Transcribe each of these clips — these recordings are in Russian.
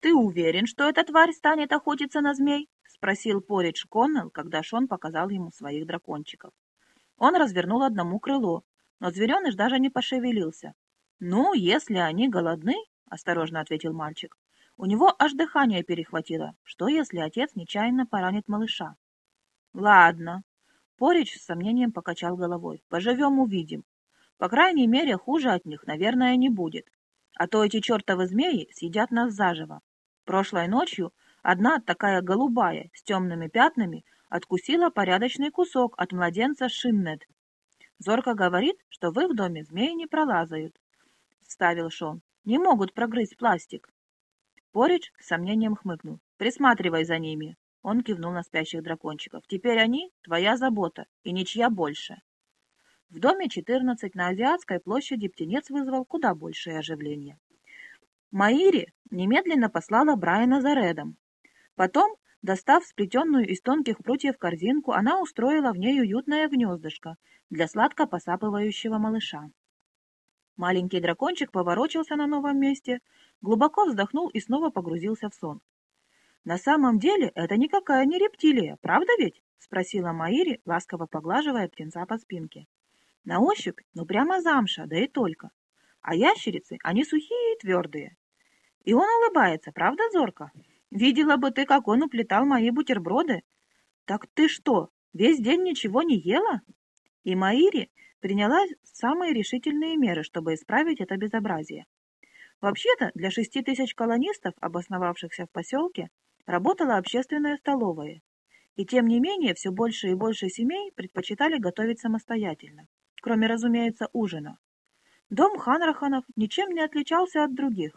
«Ты уверен, что эта тварь станет охотиться на змей?» — спросил Поридж Коннелл, когда Шон показал ему своих дракончиков. Он развернул одному крыло, но звереныш даже не пошевелился. «Ну, если они голодны», — осторожно ответил мальчик, — «у него аж дыхание перехватило. Что, если отец нечаянно поранит малыша?» «Ладно». Поридж с сомнением покачал головой. «Поживем, увидим. По крайней мере, хуже от них, наверное, не будет. А то эти чертовы змеи съедят нас заживо. Прошлой ночью одна такая голубая с темными пятнами откусила порядочный кусок от младенца Шиннет. Зорка говорит, что в их доме змеи не пролазают. Вставил Шон. Не могут прогрызть пластик. Поридж с сомнением хмыкнул. Присматривай за ними. Он кивнул на спящих дракончиков. Теперь они твоя забота и ничья больше. В доме 14 на Азиатской площади птенец вызвал куда большее оживление. Маири немедленно послала Брайана за Редом. Потом, достав сплетенную из тонких прутьев корзинку, она устроила в ней уютное гнездышко для сладко посапывающего малыша. Маленький дракончик поворочился на новом месте, глубоко вздохнул и снова погрузился в сон. «На самом деле это никакая не рептилия, правда ведь?» — спросила Маири, ласково поглаживая птенца по спинке. «На ощупь, ну прямо замша, да и только. А ящерицы, они сухие и твердые. И он улыбается, правда, Зорка? Видела бы ты, как он уплетал мои бутерброды. Так ты что, весь день ничего не ела? И Маири приняла самые решительные меры, чтобы исправить это безобразие. Вообще-то, для шести тысяч колонистов, обосновавшихся в поселке, работала общественная столовая. И тем не менее, все больше и больше семей предпочитали готовить самостоятельно, кроме, разумеется, ужина. Дом Ханраханов ничем не отличался от других.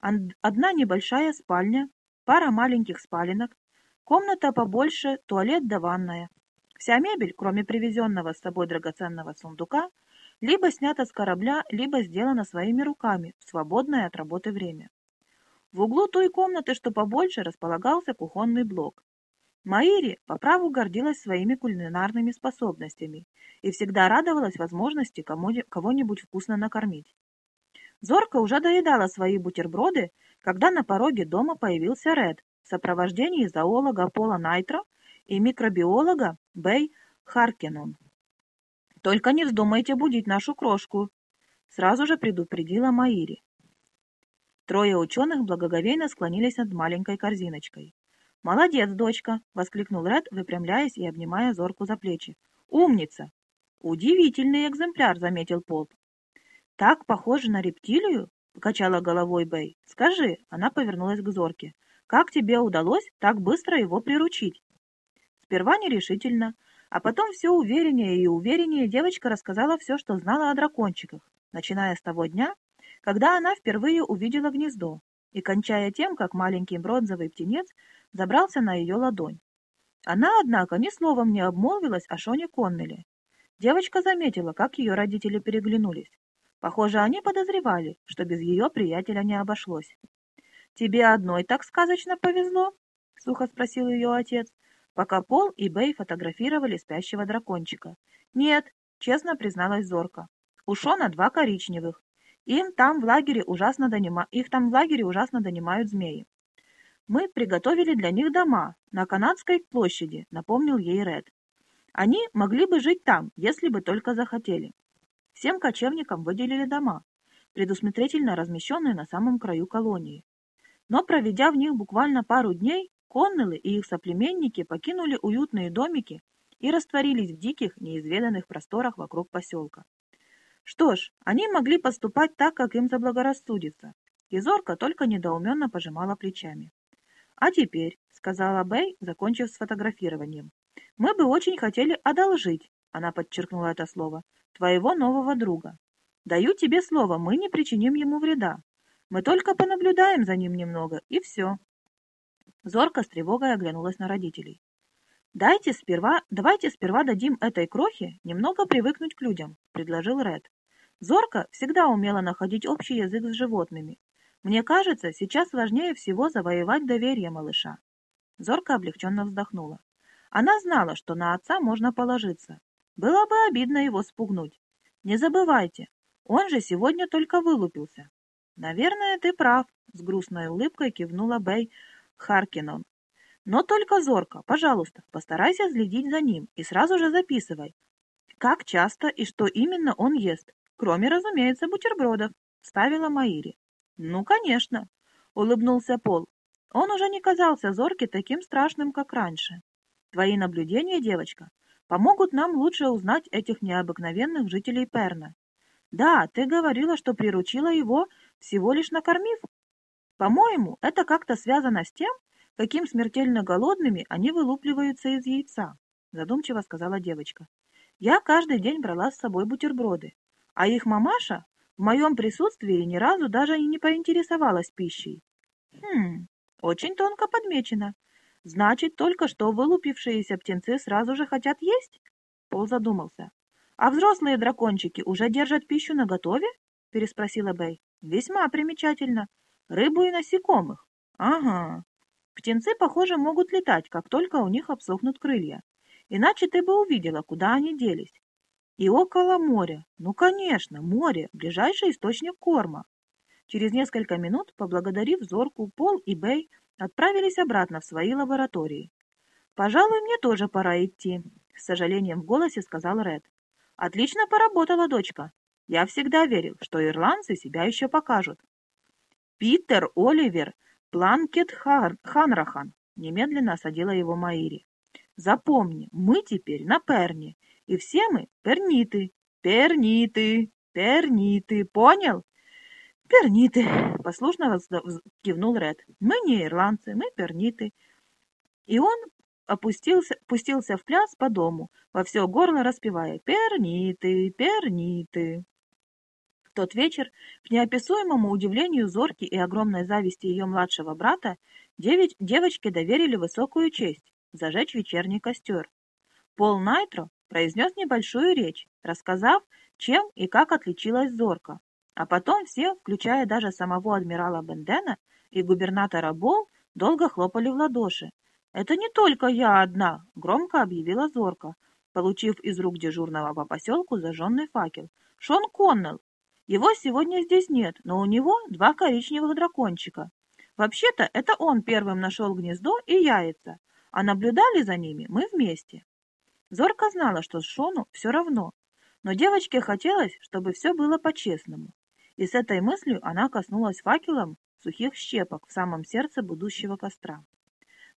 Одна небольшая спальня, пара маленьких спаленок, комната побольше, туалет да ванная. Вся мебель, кроме привезенного с собой драгоценного сундука, либо снята с корабля, либо сделана своими руками в свободное от работы время. В углу той комнаты, что побольше, располагался кухонный блок. Маири по праву гордилась своими кулинарными способностями и всегда радовалась возможности кого-нибудь вкусно накормить. Зорка уже доедала свои бутерброды, когда на пороге дома появился Ред в сопровождении зоолога Пола Найтра и микробиолога Бэй Харкенон. «Только не вздумайте будить нашу крошку», — сразу же предупредила Маири. Трое ученых благоговейно склонились над маленькой корзиночкой. «Молодец, дочка!» — воскликнул Ред, выпрямляясь и обнимая Зорку за плечи. «Умница!» «Удивительный экземпляр», — заметил Пол. «Так похоже на рептилию?» — покачала головой Бэй. «Скажи», — она повернулась к Зорке, — «как тебе удалось так быстро его приручить?» Сперва нерешительно, а потом все увереннее и увереннее девочка рассказала все, что знала о дракончиках, начиная с того дня, когда она впервые увидела гнездо, и кончая тем, как маленький бронзовый птенец забрался на ее ладонь. Она, однако, ни словом не обмолвилась о Шоне Коннелли. Девочка заметила, как ее родители переглянулись. Похоже, они подозревали, что без ее приятеля не обошлось. «Тебе одной так сказочно повезло?» — сухо спросил ее отец, пока Пол и Бэй фотографировали спящего дракончика. «Нет», — честно призналась Зорка. «У Шона два коричневых. Им там в лагере ужасно донима... Их там в лагере ужасно донимают змеи. Мы приготовили для них дома на Канадской площади, напомнил ей Ред. Они могли бы жить там, если бы только захотели. Всем кочевникам выделили дома, предусмотрительно размещенные на самом краю колонии. Но проведя в них буквально пару дней, Коннеллы и их соплеменники покинули уютные домики и растворились в диких, неизведанных просторах вокруг поселка. Что ж, они могли поступать так, как им заблагорассудится, и Зорка только недоуменно пожимала плечами. «А теперь», — сказала Бэй, закончив с фотографированием, — «мы бы очень хотели одолжить она подчеркнула это слово, твоего нового друга. Даю тебе слово, мы не причиним ему вреда. Мы только понаблюдаем за ним немного, и все. Зорка с тревогой оглянулась на родителей. «Дайте сперва, давайте сперва дадим этой крохе немного привыкнуть к людям», — предложил Ред. Зорка всегда умела находить общий язык с животными. Мне кажется, сейчас важнее всего завоевать доверие малыша. Зорка облегченно вздохнула. Она знала, что на отца можно положиться, было бы обидно его спугнуть. Не забывайте, он же сегодня только вылупился. Наверное, ты прав, с грустной улыбкой кивнула Бэй Харкинон. Но только зорко, пожалуйста, постарайся следить за ним и сразу же записывай, как часто и что именно он ест, кроме, разумеется, бутербродов, ставила Маири. Ну, конечно, улыбнулся Пол. Он уже не казался Зорке таким страшным, как раньше. Твои наблюдения, девочка, помогут нам лучше узнать этих необыкновенных жителей Перна. Да, ты говорила, что приручила его, всего лишь накормив. По-моему, это как-то связано с тем, каким смертельно голодными они вылупливаются из яйца, задумчиво сказала девочка. Я каждый день брала с собой бутерброды, а их мамаша в моем присутствии ни разу даже и не поинтересовалась пищей. Хм, очень тонко подмечено. Значит, только что вылупившиеся птенцы сразу же хотят есть? Пол задумался. А взрослые дракончики уже держат пищу наготове? Переспросила Бэй. Весьма примечательно. Рыбу и насекомых. Ага. Птенцы, похоже, могут летать, как только у них обсохнут крылья. Иначе ты бы увидела, куда они делись. И около моря. Ну, конечно, море – ближайший источник корма. Через несколько минут, поблагодарив Зорку, Пол и Бэй отправились обратно в свои лаборатории. «Пожалуй, мне тоже пора идти», — с сожалением в голосе сказал Ред. «Отлично поработала, дочка. Я всегда верил, что ирландцы себя еще покажут». «Питер Оливер Планкет Хан, Ханрахан», — немедленно осадила его Маири. «Запомни, мы теперь на Перне, и все мы перниты, перниты, перниты, понял?» «Перниты», — послушно кивнул Ред. «Мы не ирландцы, мы перниты». И он опустился, пустился в пляс по дому, во все горло распевая «Перниты, перниты». В тот вечер, к неописуемому удивлению Зорки и огромной зависти ее младшего брата, девять, девочке доверили высокую честь – зажечь вечерний костер. Пол Найтро произнес небольшую речь, рассказав, чем и как отличилась Зорка. А потом все, включая даже самого адмирала Бендена и губернатора Бол, долго хлопали в ладоши. «Это не только я одна!» — громко объявила Зорка, получив из рук дежурного по поселку зажженный факел. «Шон Коннелл, его сегодня здесь нет, но у него два коричневых дракончика. Вообще-то это он первым нашел гнездо и яйца, а наблюдали за ними мы вместе. Зорка знала, что Шону все равно, но девочке хотелось, чтобы все было по-честному. И с этой мыслью она коснулась факелом сухих щепок в самом сердце будущего костра.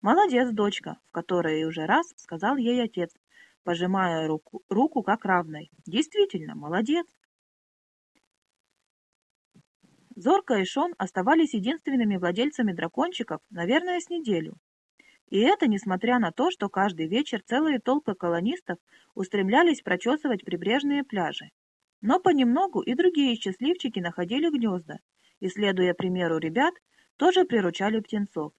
«Молодец, дочка», в которой уже раз сказал ей отец, пожимая руку, руку как равной. «Действительно, молодец». Зорка и Шон оставались единственными владельцами дракончиков, наверное, с неделю. И это несмотря на то, что каждый вечер целые толпы колонистов устремлялись прочесывать прибрежные пляжи. Но понемногу и другие счастливчики находили гнезда, и, следуя примеру ребят, тоже приручали птенцов.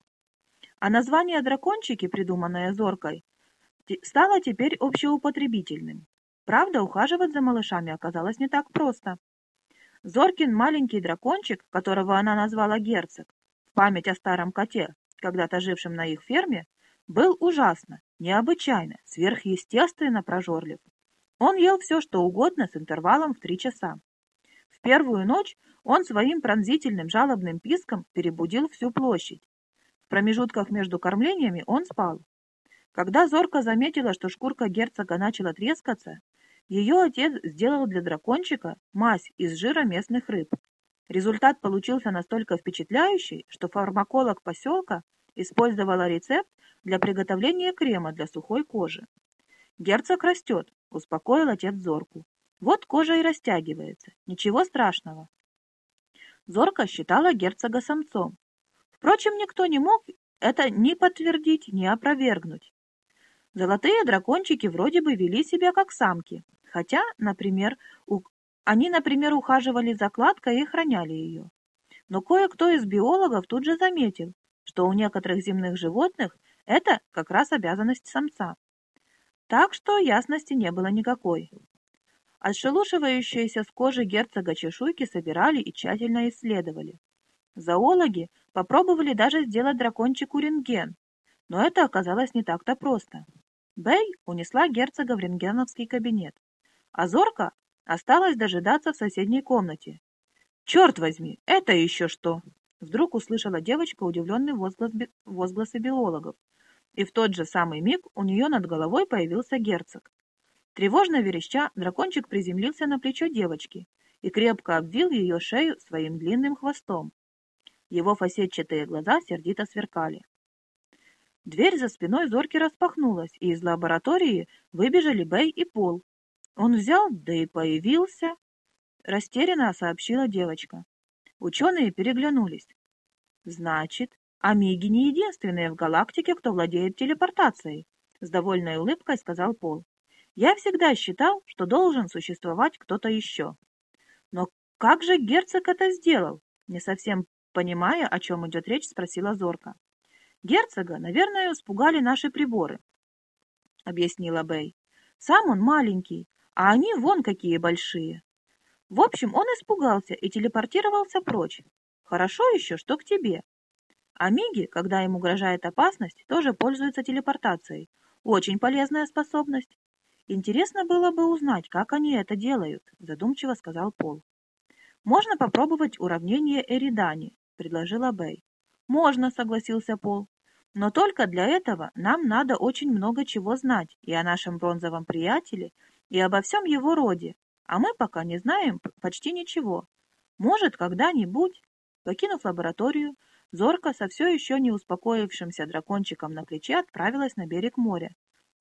А название «дракончики», придуманное Зоркой, стало теперь общеупотребительным. Правда, ухаживать за малышами оказалось не так просто. Зоркин маленький дракончик, которого она назвала герцог, в память о старом коте, когда-то жившем на их ферме, был ужасно, необычайно, сверхъестественно прожорлив. Он ел все, что угодно с интервалом в три часа. В первую ночь он своим пронзительным жалобным писком перебудил всю площадь. В промежутках между кормлениями он спал. Когда Зорка заметила, что шкурка герцога начала трескаться, ее отец сделал для дракончика мазь из жира местных рыб. Результат получился настолько впечатляющий, что фармаколог поселка использовала рецепт для приготовления крема для сухой кожи. «Герцог растет», — успокоил отец Зорку. «Вот кожа и растягивается. Ничего страшного». Зорка считала герцога самцом. Впрочем, никто не мог это ни подтвердить, ни опровергнуть. Золотые дракончики вроде бы вели себя как самки, хотя, например, у... они, например, ухаживали за кладкой и храняли ее. Но кое-кто из биологов тут же заметил, что у некоторых земных животных это как раз обязанность самца. Так что ясности не было никакой. Отшелушивающиеся с кожи герцога чешуйки собирали и тщательно исследовали. Зоологи попробовали даже сделать дракончику рентген, но это оказалось не так-то просто. Бэй унесла герцога в рентгеновский кабинет, а Зорка осталась дожидаться в соседней комнате. «Черт возьми, это еще что?» Вдруг услышала девочка удивленный возглас, возгласы биологов, и в тот же самый миг у нее над головой появился герцог. Тревожно вереща, дракончик приземлился на плечо девочки и крепко обвил ее шею своим длинным хвостом. Его фасетчатые глаза сердито сверкали. Дверь за спиной Зорки распахнулась, и из лаборатории выбежали Бэй и Пол. Он взял, да и появился, растерянно сообщила девочка. Ученые переглянулись. Значит, Амиги не единственные в галактике, кто владеет телепортацией, с довольной улыбкой сказал Пол. Я всегда считал, что должен существовать кто-то еще. Но как же герцог это сделал? Не совсем понимая, о чем идет речь, спросила Зорка. Герцога, наверное, испугали наши приборы, объяснила Бэй. Сам он маленький, а они вон какие большие. В общем, он испугался и телепортировался прочь. Хорошо еще, что к тебе. А Миги, когда им угрожает опасность, тоже пользуются телепортацией. Очень полезная способность. Интересно было бы узнать, как они это делают, задумчиво сказал Пол. Можно попробовать уравнение Эридани, предложила Бэй. Можно, согласился Пол. Но только для этого нам надо очень много чего знать и о нашем бронзовом приятеле, и обо всем его роде, а мы пока не знаем почти ничего. Может, когда-нибудь, покинув лабораторию, Зорка со все еще не успокоившимся дракончиком на плече отправилась на берег моря,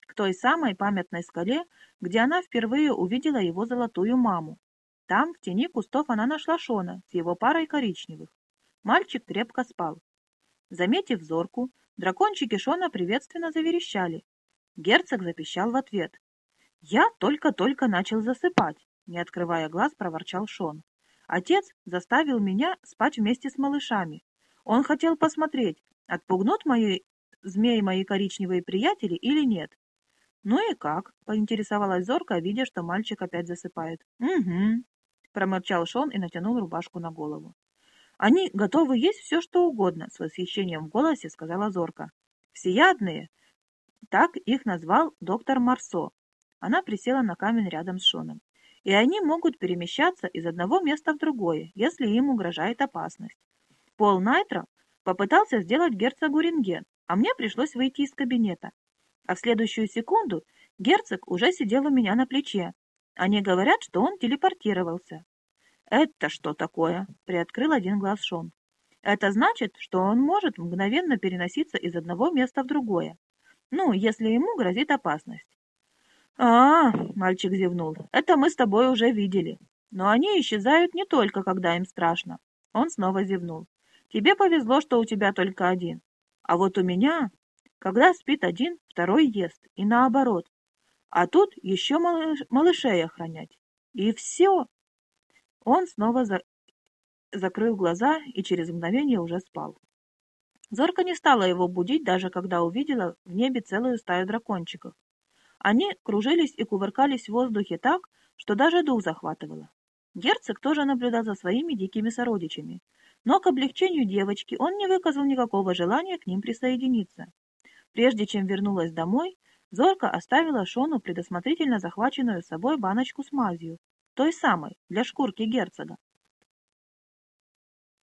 к той самой памятной скале, где она впервые увидела его золотую маму. Там, в тени кустов, она нашла Шона с его парой коричневых. Мальчик крепко спал. Заметив Зорку, Дракончики Шона приветственно заверещали. Герцог запищал в ответ. «Я только-только начал засыпать», — не открывая глаз, проворчал Шон. «Отец заставил меня спать вместе с малышами. Он хотел посмотреть, отпугнут мои змеи мои коричневые приятели или нет». «Ну и как?» — поинтересовалась Зорка, видя, что мальчик опять засыпает. «Угу», — проморчал Шон и натянул рубашку на голову. Они готовы есть все, что угодно, с восхищением в голосе сказала Зорка. Всеядные. Так их назвал доктор Марсо. Она присела на камень рядом с Шоном. И они могут перемещаться из одного места в другое, если им угрожает опасность. Пол Найтро попытался сделать герцогу рентген, а мне пришлось выйти из кабинета. А в следующую секунду герцог уже сидел у меня на плече. Они говорят, что он телепортировался. «Это что такое?» — приоткрыл один глаз Шон. «Это значит, что он может мгновенно переноситься из одного места в другое. Ну, если ему грозит опасность». «А, мальчик зевнул, — это мы с тобой уже видели. Но они исчезают не только, когда им страшно». Он снова зевнул. «Тебе повезло, что у тебя только один. А вот у меня, когда спит один, второй ест, и наоборот. А тут еще малыш малышей охранять. И все, он снова за... закрыл глаза и через мгновение уже спал. Зорка не стала его будить, даже когда увидела в небе целую стаю дракончиков. Они кружились и кувыркались в воздухе так, что даже дух захватывало. Герцог тоже наблюдал за своими дикими сородичами, но к облегчению девочки он не выказал никакого желания к ним присоединиться. Прежде чем вернулась домой, Зорка оставила Шону предусмотрительно захваченную с собой баночку с мазью, той самой, для шкурки герцога.